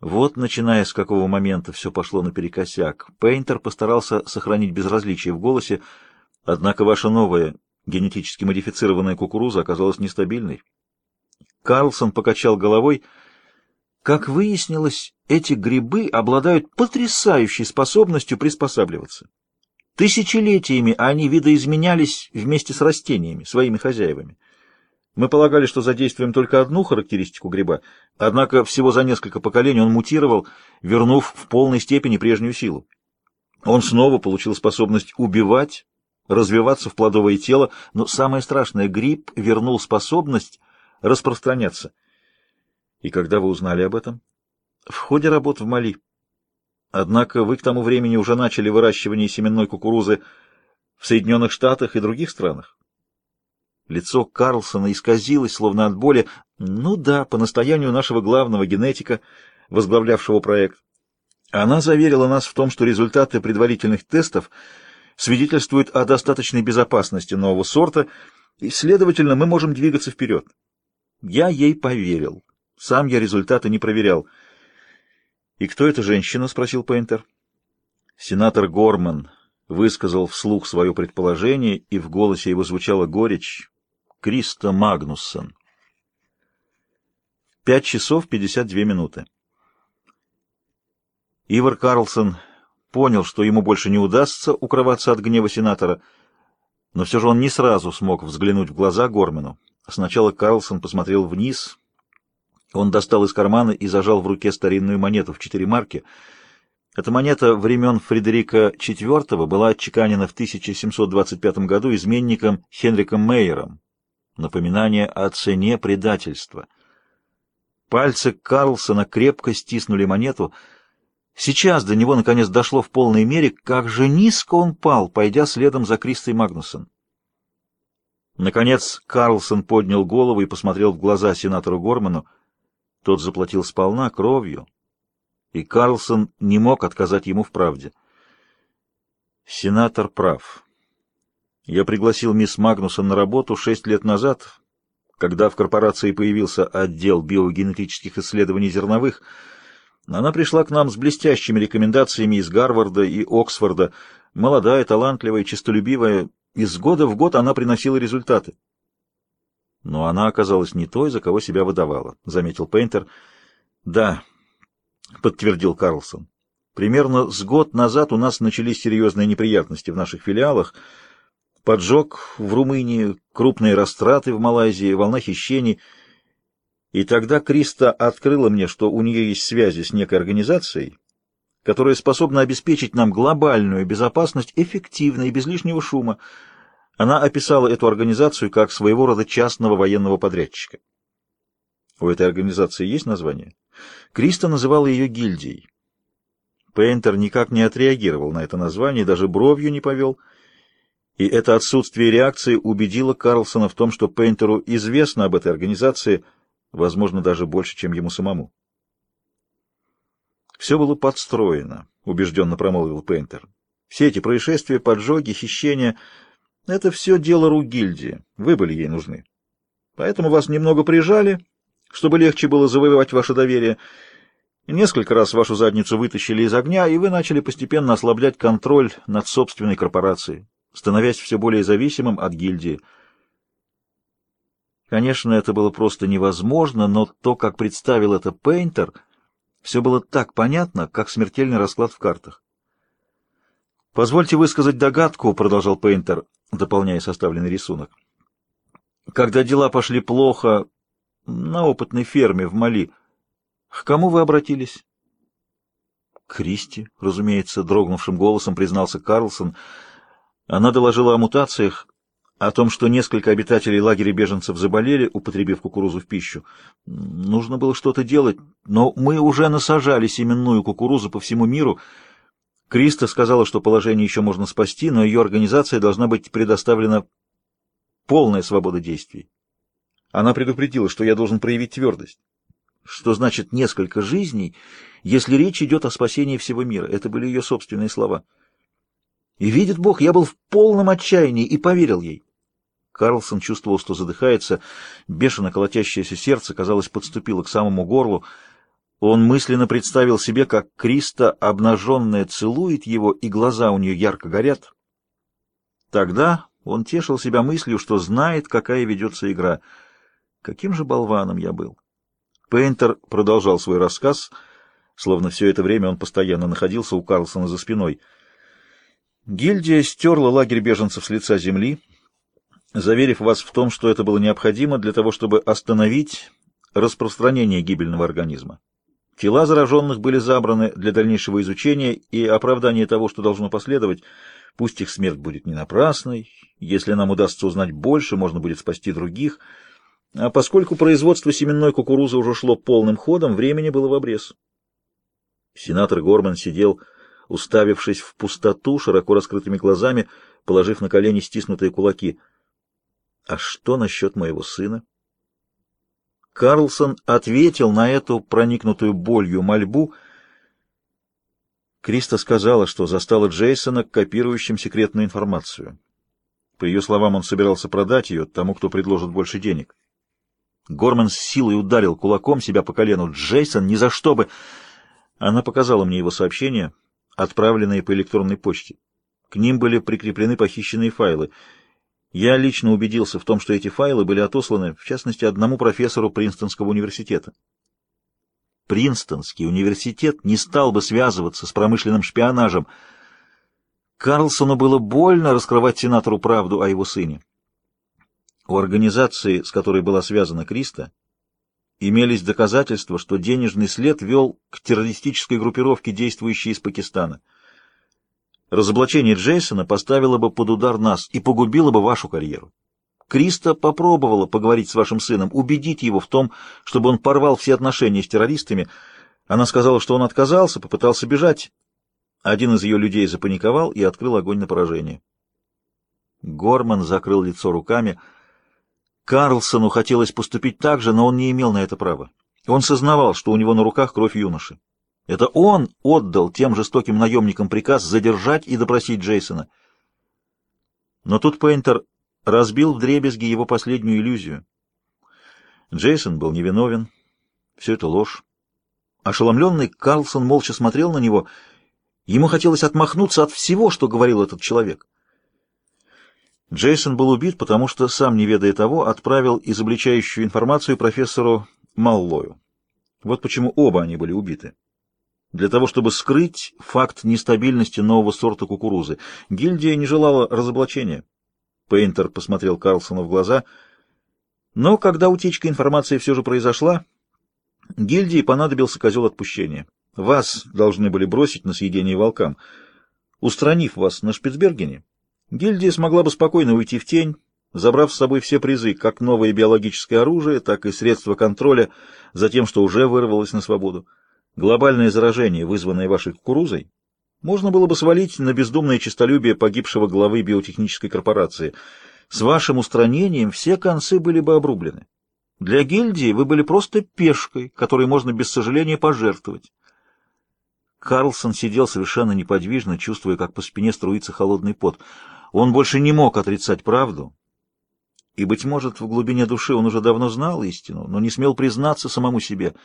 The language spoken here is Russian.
Вот, начиная с какого момента все пошло наперекосяк, Пейнтер постарался сохранить безразличие в голосе, однако ваша новая генетически модифицированная кукуруза оказалась нестабильной. Карлсон покачал головой. Как выяснилось, эти грибы обладают потрясающей способностью приспосабливаться. Тысячелетиями они видоизменялись вместе с растениями, своими хозяевами. Мы полагали, что задействуем только одну характеристику гриба, однако всего за несколько поколений он мутировал, вернув в полной степени прежнюю силу. Он снова получил способность убивать, развиваться в плодовое тело, но самое страшное, гриб вернул способность распространяться. И когда вы узнали об этом? В ходе работ в Мали. Однако вы к тому времени уже начали выращивание семенной кукурузы в Соединенных Штатах и других странах. Лицо Карлсона исказилось, словно от боли. Ну да, по настоянию нашего главного генетика, возглавлявшего проект. Она заверила нас в том, что результаты предварительных тестов свидетельствуют о достаточной безопасности нового сорта, и, следовательно, мы можем двигаться вперед. Я ей поверил. Сам я результаты не проверял. «И кто эта женщина?» — спросил Пейнтер. Сенатор Горман высказал вслух свое предположение, и в голосе его звучала горечь. Криста Магнуссон. Пять часов пятьдесят две минуты. Ивар Карлсон понял, что ему больше не удастся укрываться от гнева сенатора, но все же он не сразу смог взглянуть в глаза Гормену. Сначала Карлсон посмотрел вниз. Он достал из кармана и зажал в руке старинную монету в четыре марки. Эта монета времен Фредерика IV была отчеканена в 1725 году изменником Хенриком Мейером, напоминание о цене предательства. Пальцы Карлсона крепко стиснули монету. Сейчас до него наконец дошло в полной мере, как же низко он пал, пойдя следом за Кристой Магнусон. Наконец Карлсон поднял голову и посмотрел в глаза сенатору Горману. Тот заплатил сполна кровью, и Карлсон не мог отказать ему в правде. Сенатор прав. Я пригласил мисс Магнусон на работу шесть лет назад, когда в корпорации появился отдел биогенетических исследований зерновых. Она пришла к нам с блестящими рекомендациями из Гарварда и Оксфорда, молодая, талантливая, честолюбивая. Из года в год она приносила результаты. Но она оказалась не той, за кого себя выдавала, — заметил Пейнтер. — Да, — подтвердил Карлсон. — Примерно с год назад у нас начались серьезные неприятности в наших филиалах — поджог в Румынии, крупные растраты в Малайзии, волна хищений. И тогда Криста открыла мне, что у нее есть связи с некой организацией, которая способна обеспечить нам глобальную безопасность эффективно и без лишнего шума. Она описала эту организацию как своего рода частного военного подрядчика. У этой организации есть название? Криста называла ее гильдией. Пейнтер никак не отреагировал на это название, даже бровью не повел — и это отсутствие реакции убедило Карлсона в том, что Пейнтеру известно об этой организации, возможно, даже больше, чем ему самому. «Все было подстроено», — убежденно промолвил Пейнтер. «Все эти происшествия, поджоги, хищения — это все дело рук гильдии. Вы были ей нужны. Поэтому вас немного прижали, чтобы легче было завоевать ваше доверие». Несколько раз вашу задницу вытащили из огня, и вы начали постепенно ослаблять контроль над собственной корпорацией становясь все более зависимым от гильдии. Конечно, это было просто невозможно, но то, как представил это Пейнтер, все было так понятно, как смертельный расклад в картах. «Позвольте высказать догадку», — продолжал Пейнтер, дополняя составленный рисунок. «Когда дела пошли плохо на опытной ферме в Мали, к кому вы обратились?» «Кристи», — разумеется, дрогнувшим голосом признался Карлсон, — она доложила о мутациях, о том, что несколько обитателей лагеря беженцев заболели, употребив кукурузу в пищу. Нужно было что-то делать, но мы уже насажали семенную кукурузу по всему миру. Криста сказала, что положение еще можно спасти, но ее организация должна быть предоставлена полная свобода действий. Она предупредила, что я должен проявить твердость. Что значит несколько жизней, если речь идет о спасении всего мира? Это были ее собственные слова. И видит Бог, я был в полном отчаянии и поверил ей. Карлсон чувствовал, что задыхается, бешено колотящееся сердце, казалось, подступило к самому горлу. Он мысленно представил себе, как Криста, обнаженная, целует его, и глаза у нее ярко горят. Тогда он тешил себя мыслью, что знает, какая ведется игра. Каким же болваном я был! Пейнтер продолжал свой рассказ, словно все это время он постоянно находился у Карлсона за спиной. Гильдия стерла лагерь беженцев с лица земли, заверив вас в том, что это было необходимо для того, чтобы остановить распространение гибельного организма. Тела зараженных были забраны для дальнейшего изучения и оправдания того, что должно последовать. Пусть их смерть будет не напрасной, если нам удастся узнать больше, можно будет спасти других. А поскольку производство семенной кукурузы уже шло полным ходом, времени было в обрез. Сенатор Горман сидел, уставившись в пустоту, широко раскрытыми глазами, положив на колени стиснутые кулаки. «А что насчет моего сына?» Карлсон ответил на эту проникнутую болью мольбу. Криста сказала, что застала Джейсона копирующим секретную информацию. По ее словам, он собирался продать ее тому, кто предложит больше денег. Горман с силой ударил кулаком себя по колену. «Джейсон, ни за что бы...» Она показала мне его сообщения, отправленные по электронной почте. К ним были прикреплены похищенные файлы — я лично убедился в том, что эти файлы были отосланы, в частности, одному профессору Принстонского университета. Принстонский университет не стал бы связываться с промышленным шпионажем. Карлсону было больно раскрывать сенатору правду о его сыне. У организации, с которой была связана Криста, имелись доказательства, что денежный след вел к террористической группировке, действующей из Пакистана — Разоблачение Джейсона поставило бы под удар нас и погубило бы вашу карьеру. Криста попробовала поговорить с вашим сыном, убедить его в том, чтобы он порвал все отношения с террористами. Она сказала, что он отказался, попытался бежать. Один из ее людей запаниковал и открыл огонь на поражение. Горман закрыл лицо руками. Карлсону хотелось поступить так же, но он не имел на это права. Он сознавал, что у него на руках кровь юноши. Это он отдал тем жестоким наемникам приказ задержать и допросить Джейсона. Но тут Пейнтер разбил вдребезги его последнюю иллюзию. Джейсон был невиновен. Все это ложь. Ошеломленный Карлсон молча смотрел на него. Ему хотелось отмахнуться от всего, что говорил этот человек. Джейсон был убит, потому что, сам не ведая того, отправил изобличающую информацию профессору Маллою. Вот почему оба они были убиты для того, чтобы скрыть факт нестабильности нового сорта кукурузы. Гильдия не желала разоблачения. Пейнтер посмотрел Карлсону в глаза. Но когда утечка информации все же произошла, гильдии понадобился козел отпущения. Вас должны были бросить на съедение волкам. Устранив вас на Шпицбергене, гильдия смогла бы спокойно уйти в тень, забрав с собой все призы, как новое биологическое оружие, так и средства контроля за тем, что уже вырвалось на свободу. Глобальное заражение, вызванное вашей кукурузой, можно было бы свалить на бездумное честолюбие погибшего главы биотехнической корпорации. С вашим устранением все концы были бы обрублены. Для гильдии вы были просто пешкой, которой можно без сожаления пожертвовать. Карлсон сидел совершенно неподвижно, чувствуя, как по спине струится холодный пот. Он больше не мог отрицать правду. И, быть может, в глубине души он уже давно знал истину, но не смел признаться самому себе —